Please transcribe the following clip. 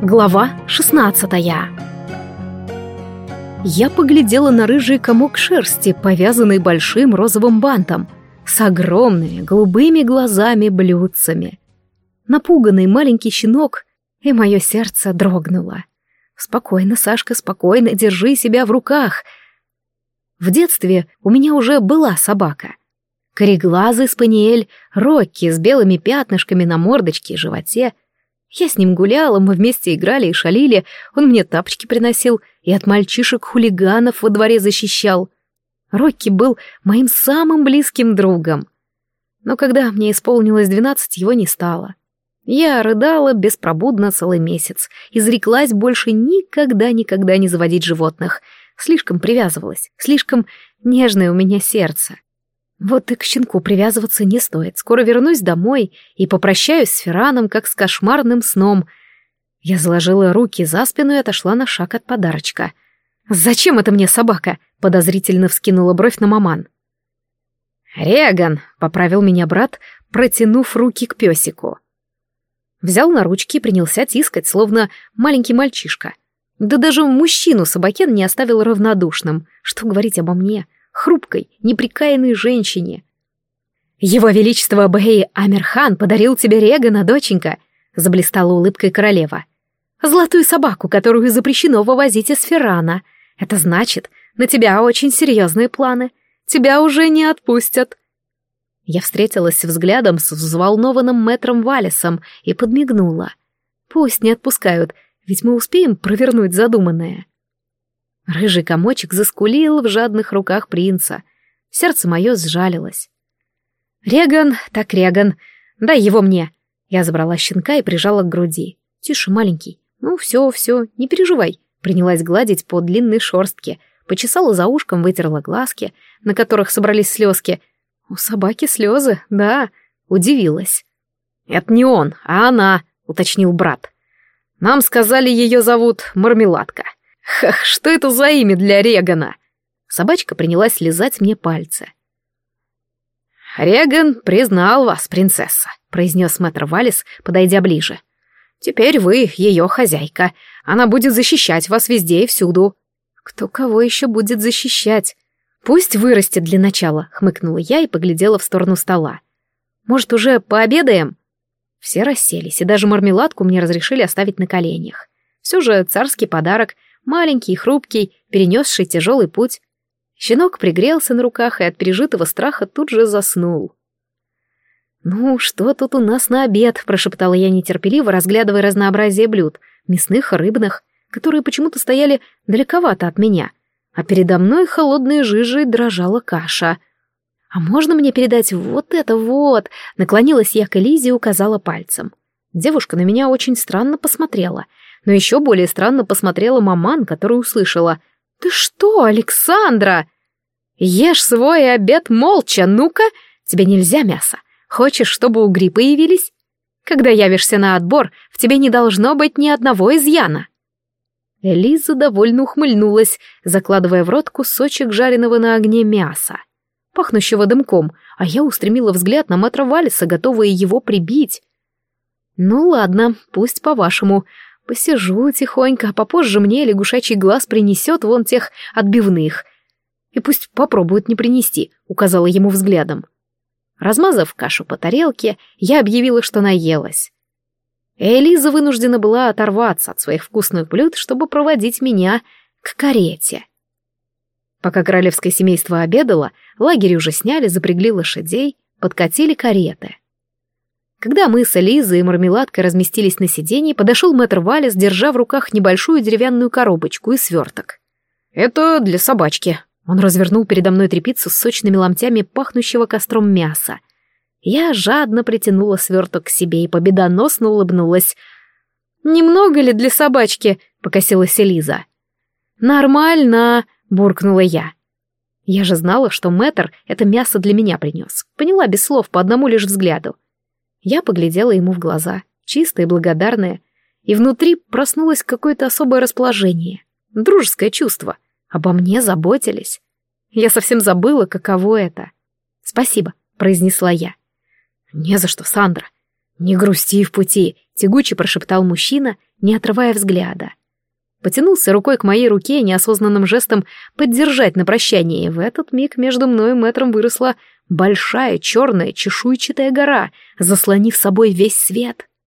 Глава 16 Я поглядела на рыжий комок шерсти, повязанный большим розовым бантом, с огромными голубыми глазами-блюдцами. Напуганный маленький щенок, и мое сердце дрогнуло. «Спокойно, Сашка, спокойно, держи себя в руках!» В детстве у меня уже была собака. Кореглазый спаниель Рокки с белыми пятнышками на мордочке и животе — я с ним гуляла, мы вместе играли и шалили, он мне тапочки приносил и от мальчишек-хулиганов во дворе защищал. Рокки был моим самым близким другом. Но когда мне исполнилось двенадцать, его не стало. Я рыдала беспробудно целый месяц, изреклась больше никогда-никогда не заводить животных. Слишком привязывалась, слишком нежное у меня сердце. Вот и к щенку привязываться не стоит. Скоро вернусь домой и попрощаюсь с Фераном, как с кошмарным сном. Я заложила руки за спину и отошла на шаг от подарочка. «Зачем это мне собака?» — подозрительно вскинула бровь на маман. «Реган!» — поправил меня брат, протянув руки к песику. Взял на ручки и принялся тискать, словно маленький мальчишка. Да даже мужчину собакен не оставил равнодушным. Что говорить обо мне — хрупкой, неприкаянной женщине. «Его Величество Бэй Амирхан подарил тебе Регана, доченька», — заблистала улыбкой королева. «Золотую собаку, которую запрещено вывозить из Феррана. Это значит, на тебя очень серьезные планы. Тебя уже не отпустят». Я встретилась взглядом с взволнованным мэтром Валисом и подмигнула. «Пусть не отпускают, ведь мы успеем провернуть задуманное». Рыжий комочек заскулил в жадных руках принца. Сердце мое сжалилось. «Реган, так Реган, дай его мне!» Я забрала щенка и прижала к груди. «Тише, маленький. Ну, все, все, не переживай». Принялась гладить по длинной шорстке, почесала за ушком, вытерла глазки, на которых собрались слезки. У собаки слезы, да, удивилась. «Это не он, а она», — уточнил брат. «Нам сказали, ее зовут Мармеладка». Хах, что это за имя для Регана? Собачка принялась лизать мне пальцы. «Реган признал вас, принцесса», — произнес мэтр Валис, подойдя ближе. «Теперь вы ее хозяйка. Она будет защищать вас везде и всюду». «Кто кого еще будет защищать?» «Пусть вырастет для начала», — хмыкнула я и поглядела в сторону стола. «Может, уже пообедаем?» Все расселись, и даже мармеладку мне разрешили оставить на коленях. Все же царский подарок — маленький и хрупкий, перенесший тяжелый путь. Щенок пригрелся на руках и от пережитого страха тут же заснул. «Ну, что тут у нас на обед?» — прошептала я нетерпеливо, разглядывая разнообразие блюд, мясных, рыбных, которые почему-то стояли далековато от меня, а передо мной холодной жижей дрожала каша. «А можно мне передать вот это вот?» — наклонилась я к Элизе и указала пальцем. Девушка на меня очень странно посмотрела — но еще более странно посмотрела маман, которая услышала. «Ты что, Александра? Ешь свой обед молча, ну-ка! Тебе нельзя мясо. Хочешь, чтобы угри появились? Когда явишься на отбор, в тебе не должно быть ни одного изъяна». Элиза довольно ухмыльнулась, закладывая в рот кусочек жареного на огне мяса, пахнущего дымком, а я устремила взгляд на мэтра Валиса, готовая его прибить. «Ну ладно, пусть по-вашему. Посижу тихонько, а попозже мне лягушачий глаз принесет вон тех отбивных. И пусть попробует не принести, указала ему взглядом. Размазав кашу по тарелке, я объявила, что наелась. Элиза вынуждена была оторваться от своих вкусных блюд, чтобы проводить меня к карете. Пока королевское семейство обедало, лагерь уже сняли, запрягли лошадей, подкатили кареты. Когда мы с Элизой и Мармеладкой разместились на сиденье, подошел мэтр Валес, держа в руках небольшую деревянную коробочку и сверток. «Это для собачки». Он развернул передо мной трепицу с сочными ломтями пахнущего костром мяса. Я жадно притянула сверток к себе и победоносно улыбнулась. «Немного ли для собачки?» — покосилась Элиза. «Нормально», — буркнула я. Я же знала, что мэтр это мясо для меня принес. Поняла без слов по одному лишь взгляду. Я поглядела ему в глаза, чистые, благодарные, и внутри проснулось какое-то особое расположение, дружеское чувство. Обо мне заботились. Я совсем забыла, каково это. «Спасибо», — произнесла я. «Не за что, Сандра. Не грусти в пути», — тягуче прошептал мужчина не отрывая взгляда. Потянулся рукой к моей руке, неосознанным жестом поддержать на прощание, и в этот миг между мной и мэтром выросла большая черная чешуйчатая гора, заслонив собой весь свет.